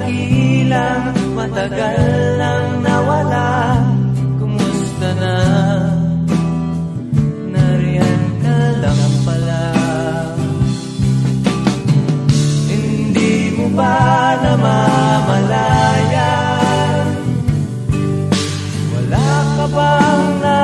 dakilang matagal nang nawala Kumusta na? Nariyan ka lang pala Hindi mo ba namamalayan? Wala ka bang na